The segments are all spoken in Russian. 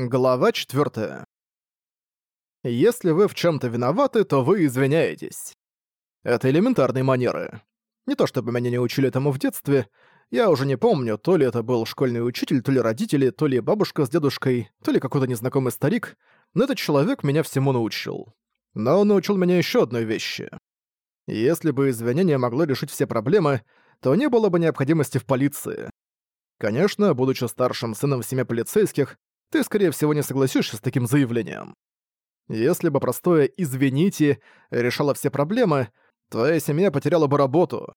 Глава 4. Если вы в чем то виноваты, то вы извиняетесь. Это элементарные манеры. Не то чтобы меня не учили этому в детстве, я уже не помню, то ли это был школьный учитель, то ли родители, то ли бабушка с дедушкой, то ли какой-то незнакомый старик, но этот человек меня всему научил. Но он научил меня еще одной вещи. Если бы извинение могло решить все проблемы, то не было бы необходимости в полиции. Конечно, будучи старшим сыном в семье полицейских, ты, скорее всего, не согласишься с таким заявлением. Если бы простое «извините» решало все проблемы, твоя семья потеряла бы работу.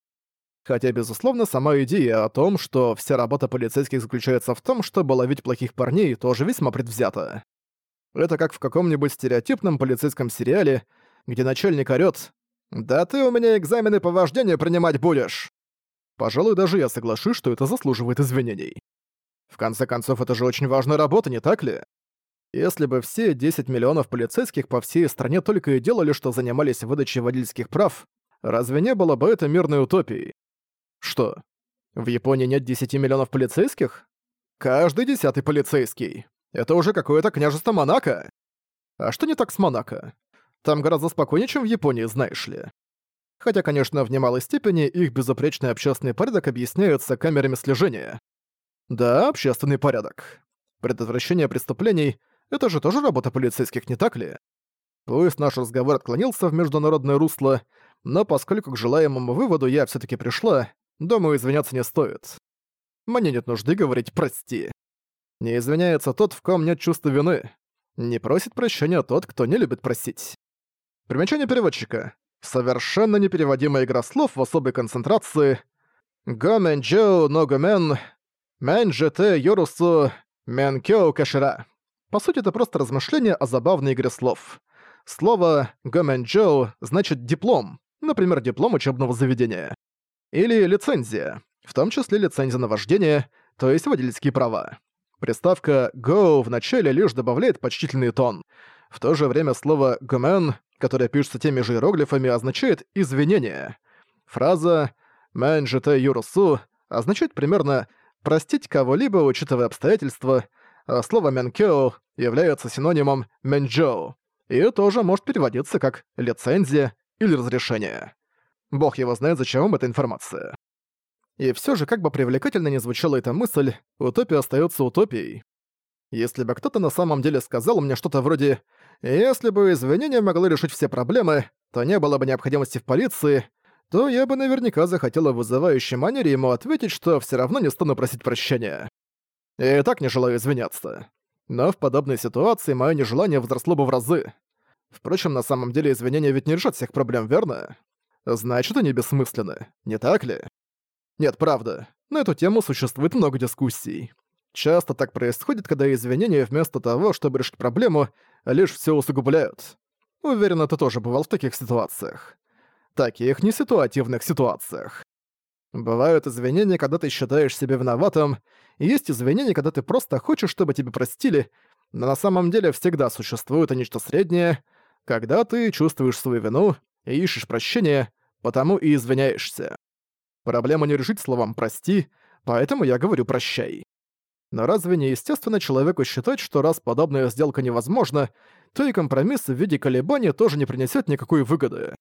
Хотя, безусловно, сама идея о том, что вся работа полицейских заключается в том, чтобы ловить плохих парней, тоже весьма предвзята. Это как в каком-нибудь стереотипном полицейском сериале, где начальник орёт «Да ты у меня экзамены по вождению принимать будешь!» Пожалуй, даже я соглашусь, что это заслуживает извинений. В конце концов, это же очень важная работа, не так ли? Если бы все 10 миллионов полицейских по всей стране только и делали, что занимались выдачей водительских прав, разве не было бы это мирной утопией? Что, в Японии нет 10 миллионов полицейских? Каждый десятый полицейский. Это уже какое-то княжество Монако. А что не так с Монако? Там гораздо спокойнее, чем в Японии, знаешь ли. Хотя, конечно, в немалой степени их безупречный общественный порядок объясняется камерами слежения. Да, общественный порядок. Предотвращение преступлений — это же тоже работа полицейских, не так ли? Пусть наш разговор отклонился в международное русло, но поскольку к желаемому выводу я все таки пришла, думаю, извиняться не стоит. Мне нет нужды говорить «прости». Не извиняется тот, в ком нет чувства вины. Не просит прощения тот, кто не любит просить. Примечание переводчика. Совершенно непереводимая игра слов в особой концентрации. Гомен Джоу Ногомен Мэнджете Йорусу Мэнкё Кашира. По сути, это просто размышление о забавной игре слов. Слово «гомэнджоу» значит «диплом», например, диплом учебного заведения. Или «лицензия», в том числе лицензия на вождение, то есть водительские права. Приставка «go» в начале лишь добавляет почтительный тон. В то же время слово «гомен», которое пишется теми же иероглифами, означает «извинение». Фраза «мэнджете юрусу» означает примерно «извинение» Простить кого-либо, учитывая обстоятельства, а слово «менкео» является синонимом «менджоу», и тоже может переводиться как «лицензия» или «разрешение». Бог его знает, зачем им эта информация. И все же, как бы привлекательно ни звучала эта мысль, утопия остается утопией. Если бы кто-то на самом деле сказал мне что-то вроде «Если бы извинения могло решить все проблемы, то не было бы необходимости в полиции», то я бы наверняка захотела в вызывающей манере ему ответить, что все равно не стану просить прощения. И так не желаю извиняться. Но в подобной ситуации мое нежелание возросло бы в разы. Впрочем, на самом деле извинения ведь не решат всех проблем, верно? Значит, они бессмысленны, не так ли? Нет, правда, на эту тему существует много дискуссий. Часто так происходит, когда извинения вместо того, чтобы решить проблему, лишь все усугубляют. Уверен, это тоже бывал в таких ситуациях таких неситуативных ситуациях. Бывают извинения, когда ты считаешь себя виноватым, и есть извинения, когда ты просто хочешь, чтобы тебе простили, но на самом деле всегда существует и нечто среднее, когда ты чувствуешь свою вину и ищешь прощения, потому и извиняешься. Проблема не решить словом «прости», поэтому я говорю «прощай». Но разве не естественно человеку считать, что раз подобная сделка невозможна, то и компромисс в виде колебания тоже не принесет никакой выгоды?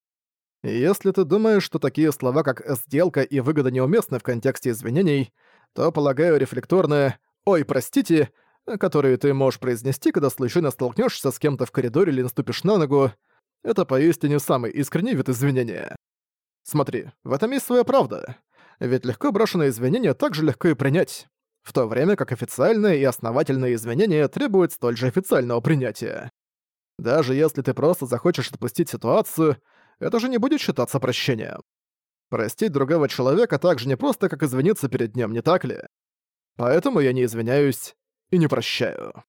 Если ты думаешь, что такие слова, как «сделка» и «выгода» неуместны в контексте извинений, то, полагаю, рефлекторное «Ой, простите», которые ты можешь произнести, когда случайно столкнешься с кем-то в коридоре или наступишь на ногу, это поистине самый искренний вид извинения. Смотри, в этом есть своя правда. Ведь легко брошенное извинение так же легко и принять, в то время как официальное и основательное извинение требует столь же официального принятия. Даже если ты просто захочешь отпустить ситуацию — это же не будет считаться прощением. Простить другого человека так же не просто, как извиниться перед ним, не так ли? Поэтому я не извиняюсь и не прощаю.